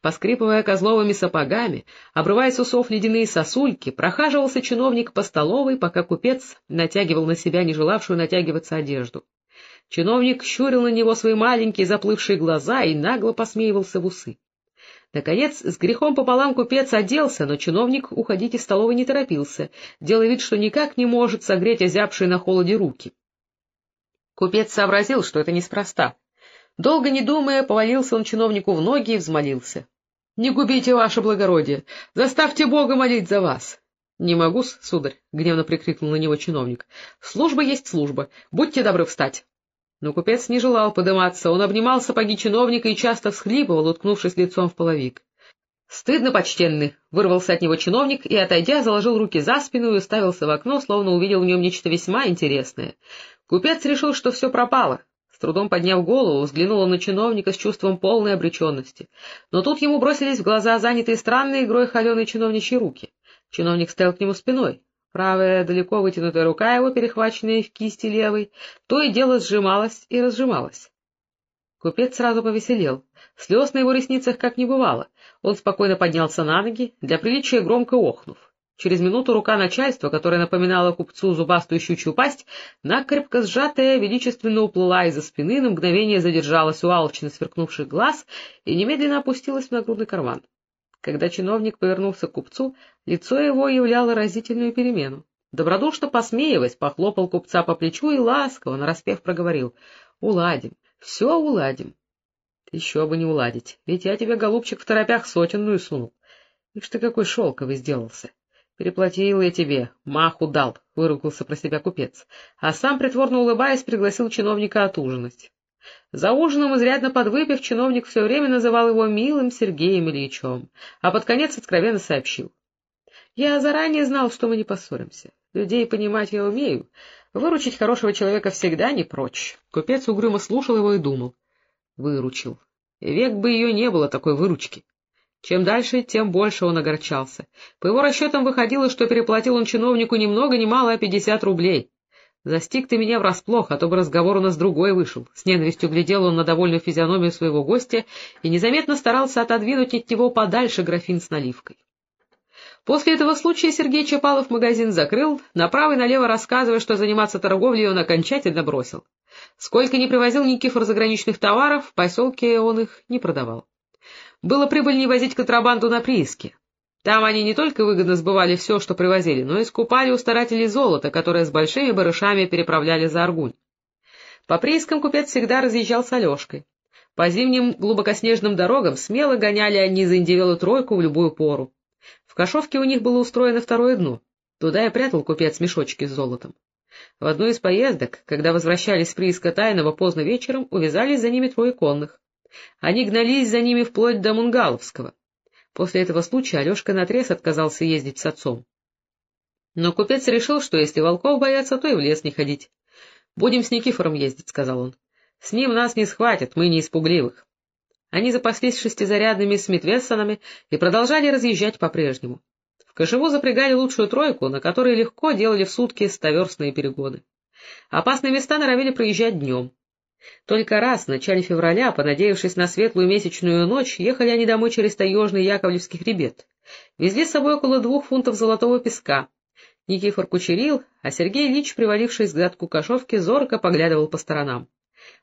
Поскрипывая козловыми сапогами, обрывая с усов ледяные сосульки, прохаживался чиновник по столовой, пока купец натягивал на себя не желавшую натягиваться одежду. Чиновник щурил на него свои маленькие заплывшие глаза и нагло посмеивался в усы. Наконец, с грехом пополам купец оделся, но чиновник уходить из столовой не торопился, делая вид, что никак не может согреть озябшие на холоде руки. Купец сообразил, что это неспроста. Долго не думая, повалился он чиновнику в ноги и взмолился. — Не губите, ваше благородие! Заставьте Бога молить за вас! — Не могу, сударь, — гневно прикрикнул на него чиновник. — Служба есть служба. Будьте добры встать. Но купец не желал подыматься, он обнимал сапоги чиновника и часто всхлипывал, уткнувшись лицом в половик. — Стыдно, почтенный! — вырвался от него чиновник и, отойдя, заложил руки за спину и уставился в окно, словно увидел в нем нечто весьма интересное. Купец решил, что все пропало. С трудом подняв голову, взглянул он на чиновника с чувством полной обреченности. Но тут ему бросились в глаза занятые странной игрой холеной чиновничьи руки. Чиновник стоял к нему спиной. Правая далеко вытянутая рука его, перехваченная в кисти левой, то и дело сжималась и разжималась. Купец сразу повеселел. Слез на его ресницах как не бывало. Он спокойно поднялся на ноги, для приличия громко охнув. Через минуту рука начальства, которая напоминала купцу зубастую щучью пасть, накрепко сжатая, величественно уплыла из-за спины, на мгновение задержалась у алчно сверкнувших глаз и немедленно опустилась в нагрудный карман. Когда чиновник повернулся к купцу, лицо его являло разительную перемену. Добродушно посмеиваясь, похлопал купца по плечу и ласково, нараспев проговорил. — Уладим, все уладим. — Еще бы не уладить, ведь я тебе, голубчик, в торопях сотенную сунул. Ишь ты какой шелковый сделался. Переплатил я тебе, маху дал, — выругался про себя купец, а сам, притворно улыбаясь, пригласил чиновника отужинать. За ужином, изрядно подвыпив, чиновник все время называл его милым Сергеем Ильичем, а под конец откровенно сообщил. — Я заранее знал, что мы не поссоримся. Людей понимать я умею. Выручить хорошего человека всегда не прочь. Купец угрюмо слушал его и думал. Выручил. Век бы ее не было, такой выручки. Чем дальше, тем больше он огорчался. По его расчетам выходило, что переплатил он чиновнику ни много ни мало, а пятьдесят рублей. «Застиг ты меня врасплох, а то бы разговор у нас другой вышел». С ненавистью глядел он на довольную физиономию своего гостя и незаметно старался отодвинуть от него подальше графин с наливкой. После этого случая Сергей Чапалов магазин закрыл, направо и налево рассказывая, что заниматься торговлей он окончательно бросил. Сколько ни привозил Никифор заграничных товаров, в поселке он их не продавал. Было прибыльнее возить контрабанду на прииске. Там они не только выгодно сбывали все, что привозили, но и скупали у старателей золото, которое с большими барышами переправляли за Аргунь. По приискам купец всегда разъезжал с Алешкой. По зимним глубокоснежным дорогам смело гоняли они за индивелу тройку в любую пору. В Кашовке у них было устроено второе дно. Туда и прятал купец мешочки с золотом. В одну из поездок, когда возвращались с прииска Тайного поздно вечером, увязались за ними трое конных. Они гнались за ними вплоть до Мунгаловского. После этого случая Алешка наотрез отказался ездить с отцом. Но купец решил, что если волков боятся, то и в лес не ходить. — Будем с Никифором ездить, — сказал он. — С ним нас не схватят, мы не испугливых. Они запаслись шестизарядными Смитвессонами и продолжали разъезжать по-прежнему. В кошеву запрягали лучшую тройку, на которой легко делали в сутки стоверстные перегоны. Опасные места норовили проезжать днем. Только раз, в начале февраля, понадеявшись на светлую месячную ночь, ехали они домой через таежный Яковлевский хребет. Везли с собой около двух фунтов золотого песка. Никифор кучерил, а Сергей Ильич, привалившись к задку кошовки, зорко поглядывал по сторонам.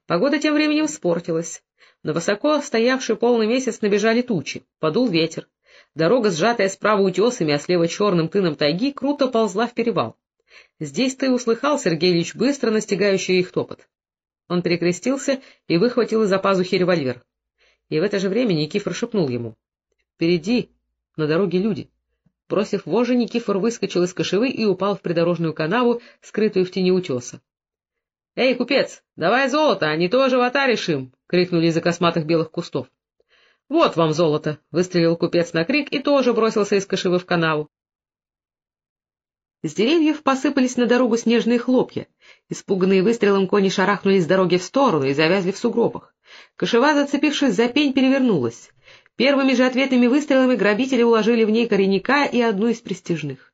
Погода тем временем испортилась. На высоко стоявший полный месяц набежали тучи, подул ветер. Дорога, сжатая справа утесами, а слева черным тыном тайги, круто ползла в перевал. Здесь ты услыхал, Сергей Ильич, быстро настигающий их топот. Он перекрестился и выхватил из-за пазухи револьвер. И в это же время Никифор шепнул ему. — Впереди, на дороге люди. Бросив вожжи, Никифор выскочил из кошевы и упал в придорожную канаву, скрытую в тени утеса. — Эй, купец, давай золото, а не то живота решим! — крикнули из-за косматых белых кустов. — Вот вам золото! — выстрелил купец на крик и тоже бросился из кошевы в канаву. С деревьев посыпались на дорогу снежные хлопья. Испуганные выстрелом кони шарахнулись с дороги в сторону и завязли в сугробах. Кошева, зацепившись за пень, перевернулась. Первыми же ответными выстрелами грабители уложили в ней коренника и одну из престижных.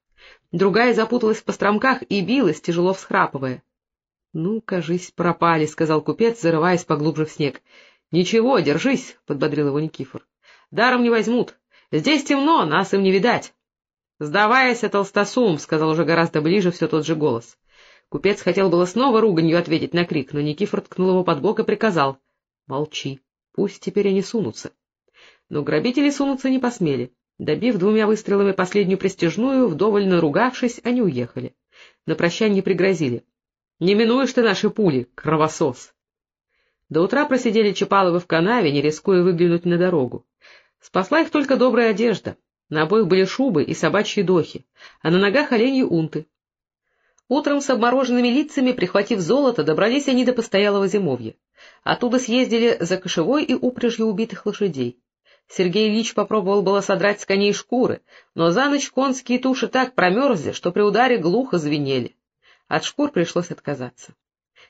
Другая запуталась в постромках и билась, тяжело всхрапывая. — Ну, кажись, пропали, — сказал купец, зарываясь поглубже в снег. — Ничего, держись, — подбодрил его Никифор. Даром не возьмут. Здесь темно, нас им не видать. — Сдавайся, толстосум, — сказал уже гораздо ближе все тот же голос. Купец хотел было снова руганью ответить на крик, но Никифор ткнул его под бок и приказал. — Молчи, пусть теперь они сунутся. Но грабители сунуться не посмели. Добив двумя выстрелами последнюю престижную, вдоволь наругавшись, они уехали. На прощанье пригрозили. — Не минуешь ты наши пули, кровосос! До утра просидели Чапаловы в канаве, не рискуя выглянуть на дорогу. Спасла их только добрая одежда. На обоих были шубы и собачьи дохи, а на ногах оленьи унты. Утром с обмороженными лицами, прихватив золото, добрались они до постоялого зимовья. Оттуда съездили за кошевой и упряжью убитых лошадей. Сергей Ильич попробовал было содрать с коней шкуры, но за ночь конские туши так промерзли, что при ударе глухо звенели. От шкур пришлось отказаться.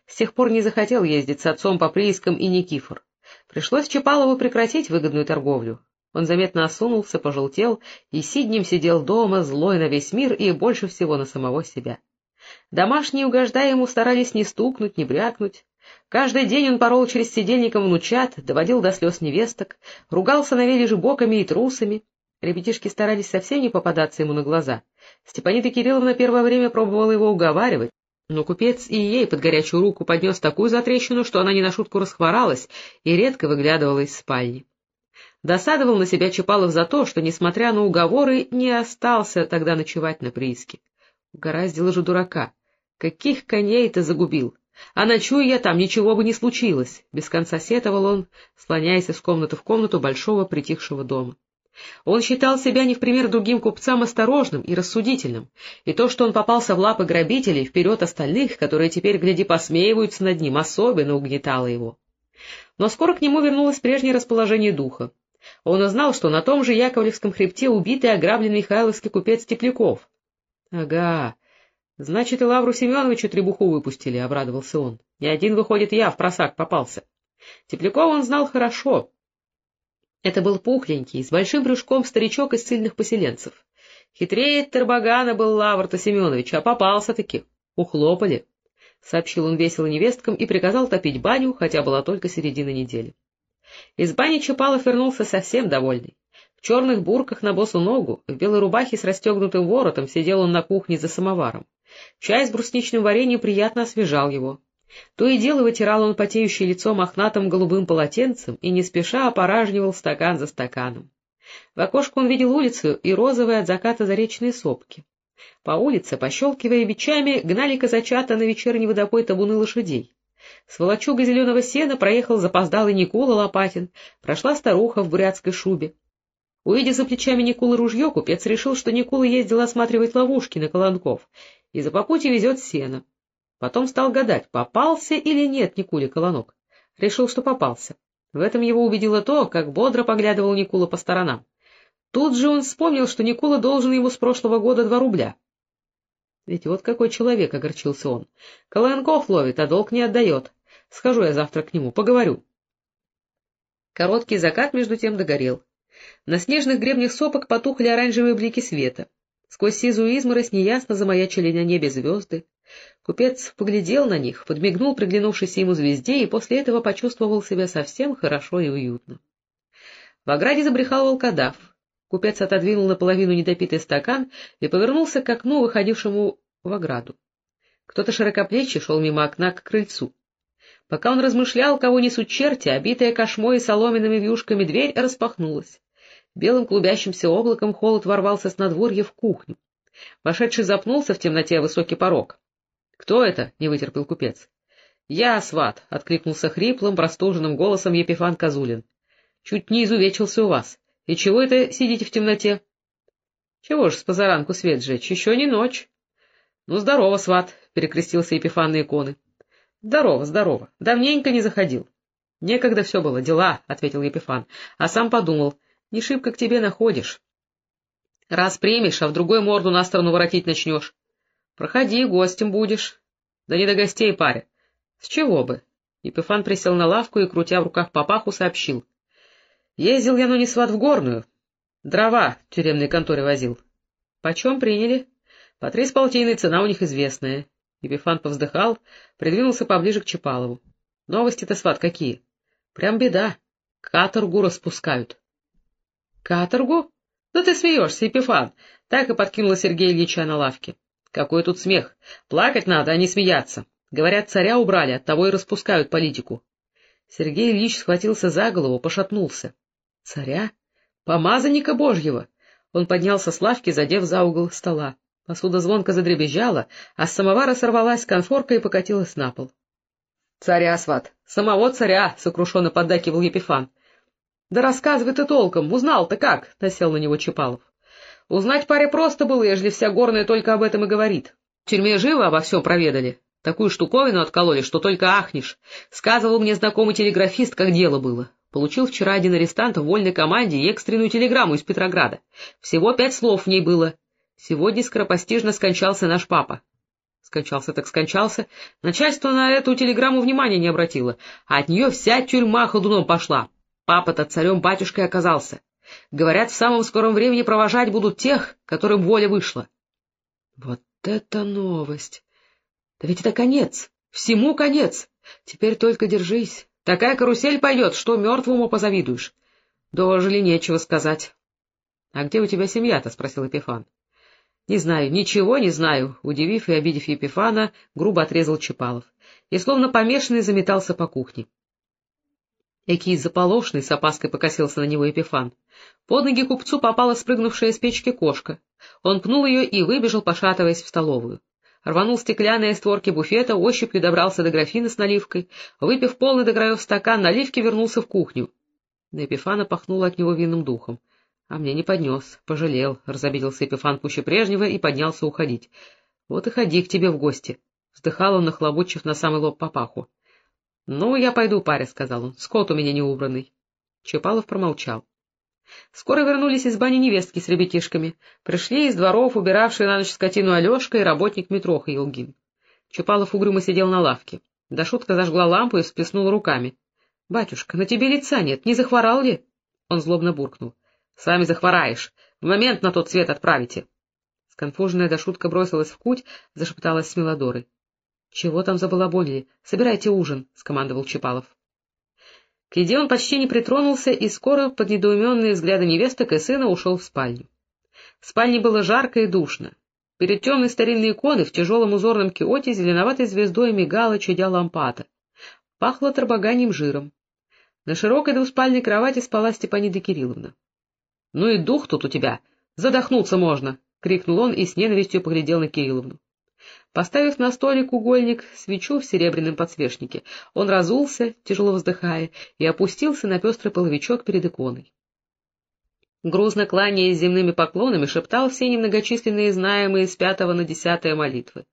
С тех пор не захотел ездить с отцом по приискам и Никифор. Пришлось Чапалову прекратить выгодную торговлю. Он заметно осунулся, пожелтел и сиднем сидел дома, злой на весь мир и больше всего на самого себя. Домашние, угождая ему, старались не стукнуть, не брякнуть. Каждый день он порол через сидельником внучат, доводил до слез невесток, ругал сыновей боками и трусами. Ребятишки старались совсем не попадаться ему на глаза. Степанида Кирилловна первое время пробовала его уговаривать, но купец и ей под горячую руку поднес такую затрещину, что она не на шутку расхворалась и редко выглядывала из спальни. Досадовал на себя Чапалов за то, что, несмотря на уговоры, не остался тогда ночевать на прииске. Угораздило же дурака. Каких коней ты загубил? А ночую я там, ничего бы не случилось, — без конца сетовал он, слоняясь из комнаты в комнату большого притихшего дома. Он считал себя не в пример другим купцам осторожным и рассудительным, и то, что он попался в лапы грабителей вперед остальных, которые теперь, гляди, посмеиваются над ним, особенно угнетало его. Но скоро к нему вернулось прежнее расположение духа. Он узнал, что на том же Яковлевском хребте убитый и ограбленный Хайловский купец Тепляков. — Ага, значит, и Лавру Семеновичу требуху выпустили, — обрадовался он. — Не один, выходит, я в просак попался. Теплякова он знал хорошо, это был пухленький, с большим брюшком старичок из сильных поселенцев. Хитрее Тербагана был Лавр-то Семенович, а попался-таки. Ухлопали, — сообщил он весело невесткам и приказал топить баню, хотя была только середина недели. Из бани Чапалов вернулся совсем довольный. В черных бурках на босу ногу, в белой рубахе с расстегнутым воротом сидел он на кухне за самоваром. Чай с брусничным вареньем приятно освежал его. То и дело вытирал он потеющее лицо мохнатым голубым полотенцем и не спеша опоражнивал стакан за стаканом. В окошко он видел улицу и розовые от заката заречные сопки. По улице, пощелкивая бичами, гнали казачата на вечерний водопой табуны лошадей. С волочугой зеленого сена проехал запоздалый Никола Лопатин, прошла старуха в бурятской шубе. Увидев за плечами Никулы ружье, купец решил, что Никула ездил осматривать ловушки на Колонков и за попутье везет сено. Потом стал гадать, попался или нет Никуле колонок. Решил, что попался. В этом его убедило то, как бодро поглядывал Никула по сторонам. Тут же он вспомнил, что Никула должен ему с прошлого года два рубля. Ведь вот какой человек, — огорчился он. Колонков ловит, а долг не отдает. Схожу я завтра к нему, поговорю. Короткий закат между тем догорел. На снежных гребнях сопок потухли оранжевые блики света. Сквозь сизую изморозь неясно замаячили на небе звезды. Купец поглядел на них, подмигнул приглянувшейся ему звезде и после этого почувствовал себя совсем хорошо и уютно. В ограде забрехал волкодав. Купец отодвинул наполовину недопитый стакан и повернулся к окну, выходившему в ограду. Кто-то широкоплечий шел мимо окна к крыльцу. Пока он размышлял, кого несут черти, обитая кошмой и соломенными вьюшками дверь распахнулась. Белым клубящимся облаком холод ворвался с надворья в кухню. Вошедший запнулся в темноте высокий порог. — Кто это? — не вытерпел купец. — Я, сват, — откликнулся хриплым, простуженным голосом Епифан Козулин. — Чуть не изувечился у вас. И чего это сидите в темноте? — Чего ж с позаранку свет жечь? Еще не ночь. — Ну, здорово, сват, — перекрестился Епифан на иконы. — Здорово, здорово. Давненько не заходил. — Некогда все было, дела, — ответил Епифан, а сам подумал — не шибко к тебе находишь. Раз примешь, а в другой морду на сторону воротить начнешь. Проходи, гостем будешь. Да не до гостей, паря. С чего бы? Епифан присел на лавку и, крутя в руках папаху, сообщил. Ездил я, но не сват в горную. Дрова в тюремной конторе возил. Почем приняли? По три с полтиной, цена у них известная. Епифан повздыхал, придвинулся поближе к Чапалову. Новости-то, сват, какие? Прям беда. Каторгу распускают. — Каторгу? Да ты смеешься, Епифан! — так и подкинула Сергея Ильича на лавке. — Какой тут смех! Плакать надо, а не смеяться. Говорят, царя убрали, оттого и распускают политику. Сергей Ильич схватился за голову, пошатнулся. — Царя? Помазанника Божьего! Он поднялся с лавки, задев за угол стола. Посуда звонко задребезжала, а с самовара сорвалась конфорка и покатилась на пол. — Царя, сват! Самого царя! — сокрушенно поддакивал Епифан. — Да рассказывай ты толком, узнал-то как? — насел на него Чапалов. — Узнать паре просто было, ежели вся горная только об этом и говорит. В тюрьме живо обо всем проведали. Такую штуковину откололи, что только ахнешь. Сказывал мне знакомый телеграфист, как дело было. Получил вчера один арестант в вольной команде экстренную телеграмму из Петрограда. Всего пять слов в ней было. Сегодня скоропостижно скончался наш папа. Скончался так скончался. Начальство на эту телеграмму внимания не обратило, а от нее вся тюрьма ходуном пошла. Папа-то царем-батюшкой оказался. Говорят, в самом скором времени провожать будут тех, которым воля вышла. Вот это новость! Да ведь это конец, всему конец. Теперь только держись. Такая карусель пойдет, что мертвому позавидуешь. Дожили, нечего сказать. — А где у тебя семья-то? — спросил Епифан. — Не знаю, ничего не знаю, — удивив и обидев Епифана, грубо отрезал Чапалов и, словно помешанный, заметался по кухне. Экий заполошный с опаской покосился на него Епифан. Под ноги купцу попала спрыгнувшая с печки кошка. Он пнул ее и выбежал, пошатываясь в столовую рванул стеклянные створки буфета, ощупью добрался до графина с наливкой, выпив полный до краев стакан, наливки вернулся в кухню. На Эпифана пахнуло от него винным духом. А мне не поднес, пожалел, — разобиделся Эпифан пуще прежнего и поднялся уходить. — Вот и ходи к тебе в гости, — вздыхал он, нахлобучив на самый лоб папаху. — Ну, я пойду, паря, — сказал он, — скот у меня не убранный. Чапалов промолчал. Скоро вернулись из бани невестки с ребятишками. Пришли из дворов, убиравшие на ночь скотину Алешка и работник Митроха Елгин. Чапалов угрюмо сидел на лавке. Да шутка зажгла лампу и всплеснула руками. — Батюшка, на тебе лица нет, не захворал ли? Он злобно буркнул. — Сами захвораешь. В момент на тот свет отправите. Сконфуженная Дашутка бросилась в куть, зашепталась с Мелодорой. — Чего там забалабонили? Собирайте ужин, — скомандовал Чапалов. К еде он почти не притронулся и скоро, под недоуменные взгляды невесток и сына, ушел в спальню. В спальне было жарко и душно. Перед темной старинной иконой в тяжелом узорном киоте зеленоватой звездой мигала, чадя лампада. Пахло торбоганьем жиром. На широкой двуспальной кровати спала Степанида Кирилловна. — Ну и дух тут у тебя! Задохнуться можно! — крикнул он и с ненавистью поглядел на Кирилловну. Поставив на столик угольник, свечу в серебряном подсвечнике, он разулся, тяжело вздыхая, и опустился на пестрый половичок перед иконой. Грузно кланяясь земными поклонами, шептал все немногочисленные знаемые с пятого на десятое молитвы.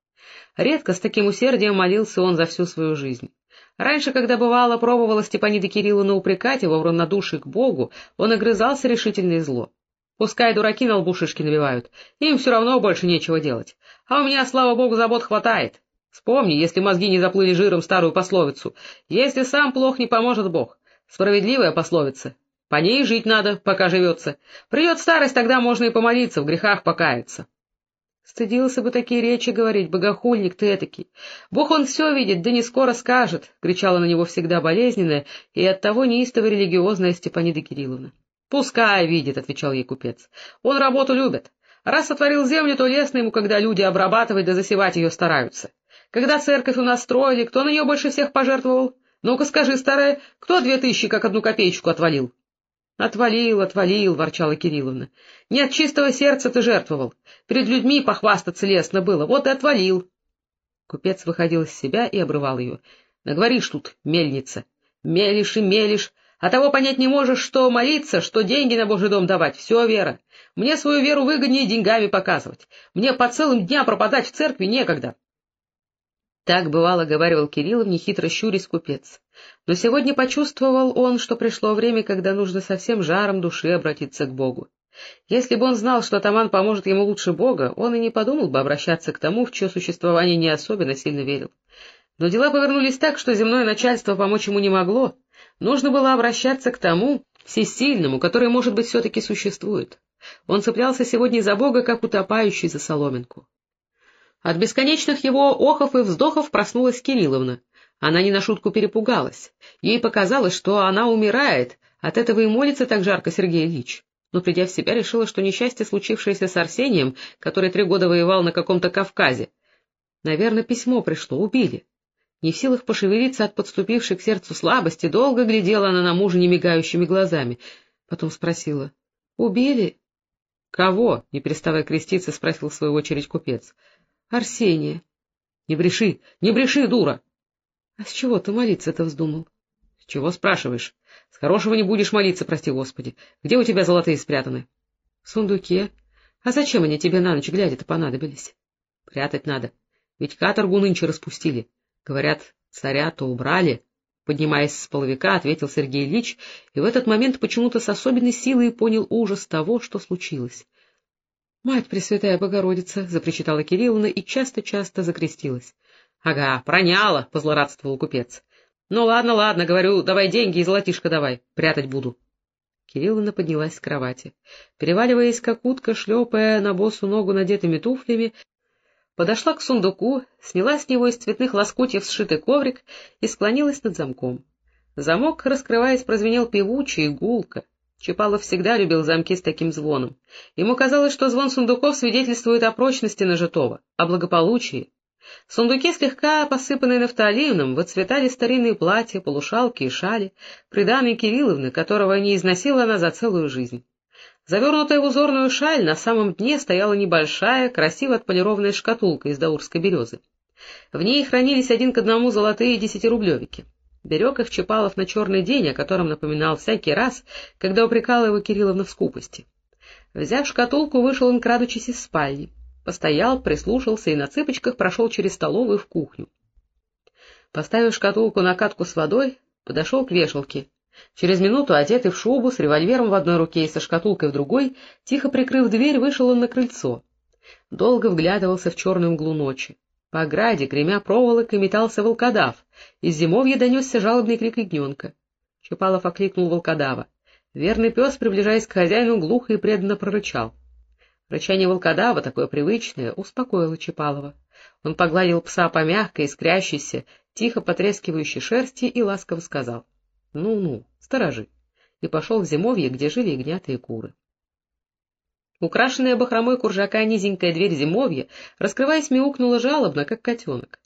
Редко с таким усердием молился он за всю свою жизнь. Раньше, когда бывало пробовала Степанида Кирилловна упрекать его в равнодушии к Богу, он огрызался решительно и зло. Пускай дураки на лбу шишки набивают, им все равно больше нечего делать. А у меня, слава богу, забот хватает. Вспомни, если мозги не заплыли жиром старую пословицу. Если сам плох, не поможет Бог. Справедливая пословица. По ней жить надо, пока живется. Придет старость, тогда можно и помолиться, в грехах покаяться. Стыдился бы такие речи говорить, богохульник ты этакий. Бог он все видит, да не скоро скажет, — кричала на него всегда болезненная и оттого неистово религиозная Степанида Кирилловна. — Пускай видит, — отвечал ей купец. — Он работу любит. Раз сотворил землю, то лестно ему, когда люди обрабатывать да засевать ее стараются. Когда церковь у нас строили, кто на нее больше всех пожертвовал? Ну-ка скажи, старая, кто две тысячи, как одну копеечку отвалил? — Отвалил, отвалил, — ворчала Кирилловна. — Не от чистого сердца ты жертвовал. Перед людьми похвастаться лестно было, вот и отвалил. Купец выходил из себя и обрывал ее. — Наговоришь тут, мельница. Мелишь и мелишь, а того понять не можешь, что молиться, что деньги на Божий дом давать. Все вера. Мне свою веру выгоднее деньгами показывать. Мне по целым дням пропадать в церкви некогда. Так, бывало, говаривал Кириллов, нехитро щурясь купец. Но сегодня почувствовал он, что пришло время, когда нужно со всем жаром души обратиться к Богу. Если бы он знал, что атаман поможет ему лучше Бога, он и не подумал бы обращаться к тому, в чье существование не особенно сильно верил. Но дела повернулись так, что земное начальство помочь ему не могло, Нужно было обращаться к тому всесильному, который, может быть, все-таки существует. Он цеплялся сегодня за Бога, как утопающий за соломинку. От бесконечных его охов и вздохов проснулась Кирилловна. Она не на шутку перепугалась. Ей показалось, что она умирает, от этого и молится так жарко Сергей Ильич. но, придя в себя, решила, что несчастье, случившееся с Арсением, который три года воевал на каком-то Кавказе. Наверное, письмо пришло, убили. Не в силах пошевелиться от подступившей к сердцу слабости, долго глядела она на мужа немигающими глазами. Потом спросила. — Убили? — Кого? — не переставая креститься, спросил в свою очередь купец. — Арсения. — Не бреши, не бреши, дура! — А с чего ты молиться-то вздумал? — С чего спрашиваешь? С хорошего не будешь молиться, прости господи. Где у тебя золотые спрятаны? — В сундуке. А зачем они тебе на ночь глядя-то понадобились? — Прятать надо. Ведь каторгу нынче распустили. Говорят, царя-то убрали. Поднимаясь с половика, ответил Сергей Ильич, и в этот момент почему-то с особенной силой понял ужас того, что случилось. — Мать Пресвятая Богородица! — запричитала Кирилловна и часто-часто закрестилась. — Ага, проняла! — позлорадствовал купец. — Ну ладно, ладно, говорю, давай деньги и золотишко давай, прятать буду. Кирилловна поднялась с кровати. Переваливаясь, как утка, шлепая на босу ногу надетыми туфлями, подошла к сундуку, сняла с него из цветных лоскутьев сшитый коврик и склонилась над замком. Замок, раскрываясь, прозвенел певуче и гулко. Чапалов всегда любил замки с таким звоном. Ему казалось, что звон сундуков свидетельствует о прочности нажитого, о благополучии. Сундуки, слегка посыпанные нафталином, выцветали старинные платья, полушалки и шали, приданные Кирилловны, которого не износила она за целую жизнь. Завернутая в узорную шаль, на самом дне стояла небольшая, красиво отполированная шкатулка из даурской березы. В ней хранились один к одному золотые десятирублевики. Берег их Чапалов на черный день, о котором напоминал всякий раз, когда упрекала его Кирилловна в скупости. Взяв шкатулку, вышел он, крадучись из спальни. Постоял, прислушался и на цыпочках прошел через столовую в кухню. Поставив шкатулку на катку с водой, подошел к вешалке Через минуту, одетый в шубу, с револьвером в одной руке и со шкатулкой в другой, тихо прикрыв дверь, вышел он на крыльцо. Долго вглядывался в черную мглу ночи. По ограде, гремя проволокой, метался волкодав. Из зимовья донесся жалобный крик ягненка. Чапалов окликнул волкодава. Верный пес, приближаясь к хозяину, глухо и преданно прорычал. Рычание волкодава, такое привычное, успокоило Чапалова. Он погладил пса по мягкой, искрящейся, тихо потрескивающей шерсти и ласково сказал —— Ну-ну, сторожи, и пошел в зимовье, где жили ягнятые куры. Украшенная бахромой куржака низенькая дверь зимовья, раскрываясь, мяукнула жалобно, как котенок.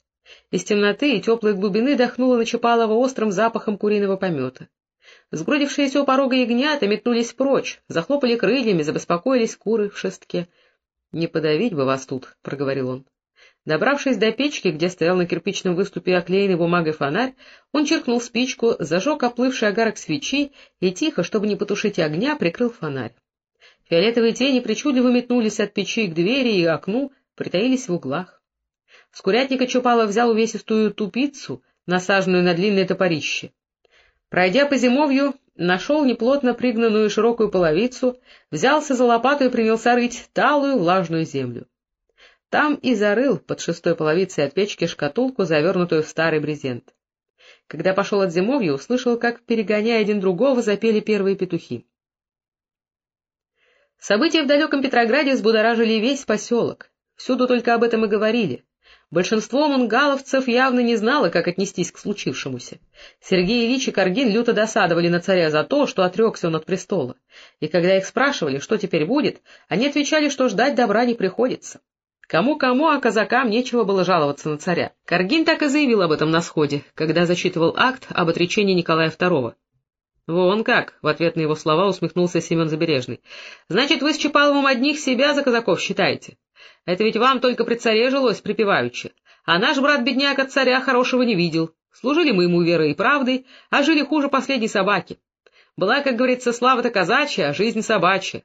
Из темноты и теплой глубины дохнуло на Чапалова острым запахом куриного помета. Сгрудившиеся у порога ягнята метнулись прочь, захлопали крыльями, забеспокоились куры в шестке. — Не подавить бы вас тут, — проговорил он. Добравшись до печки, где стоял на кирпичном выступе оклеенный бумагой фонарь, он черкнул спичку, зажег оплывший огарок свечи и тихо, чтобы не потушить огня, прикрыл фонарь. Фиолетовые тени причудливо метнулись от печи к двери и окну, притаились в углах. С курятника Чупала взял увесистую тупицу, насаженную на длинное топорище. Пройдя по зимовью, нашел неплотно пригнанную широкую половицу, взялся за лопату и принялся рыть талую влажную землю. Там и зарыл под шестой половицей от печки шкатулку, завернутую в старый брезент. Когда пошел от зимовья, услышал, как, перегоняя один другого, запели первые петухи. События в далеком Петрограде взбудоражили весь поселок. Всюду только об этом и говорили. Большинство мунгаловцев явно не знало, как отнестись к случившемуся. Сергей Ильич и Каргин люто досадовали на царя за то, что отрекся он от престола. И когда их спрашивали, что теперь будет, они отвечали, что ждать добра не приходится. Кому-кому, а казакам нечего было жаловаться на царя. Каргин так и заявил об этом на сходе, когда зачитывал акт об отречении Николая II. — Вон как! — в ответ на его слова усмехнулся Семен Забережный. — Значит, вы с Чапаловым одних себя за казаков считаете? Это ведь вам только при царе жилось припеваючи. А наш брат-бедняк от царя хорошего не видел. Служили мы ему верой и правдой, а жили хуже последней собаки. Была, как говорится, слава-то казачья, а жизнь собачья.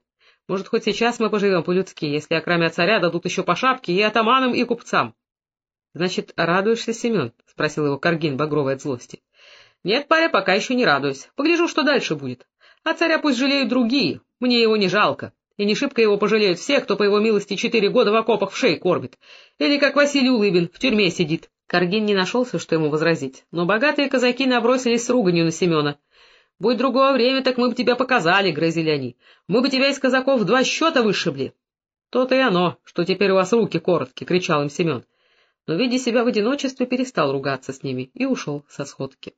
Может, хоть сейчас мы поживем по-людски, если окромя царя дадут еще по шапке и атаманам, и купцам. — Значит, радуешься, Семен? — спросил его Каргин, багровый от злости. — Нет, паря, пока еще не радуюсь. Погляжу, что дальше будет. А царя пусть жалеют другие, мне его не жалко. И не шибко его пожалеют все, кто, по его милости, четыре года в окопах в шее кормит. Или, как Василий Улыбин, в тюрьме сидит. Каргин не нашелся, что ему возразить, но богатые казаки набросились с руганью на Семена. — Будь другое время, так мы бы тебя показали, — грозили они. — Мы бы тебя из казаков два счета вышибли. — То-то и оно, что теперь у вас руки короткие, — кричал им Семен. Но, видя себя в одиночестве, перестал ругаться с ними и ушел со сходки.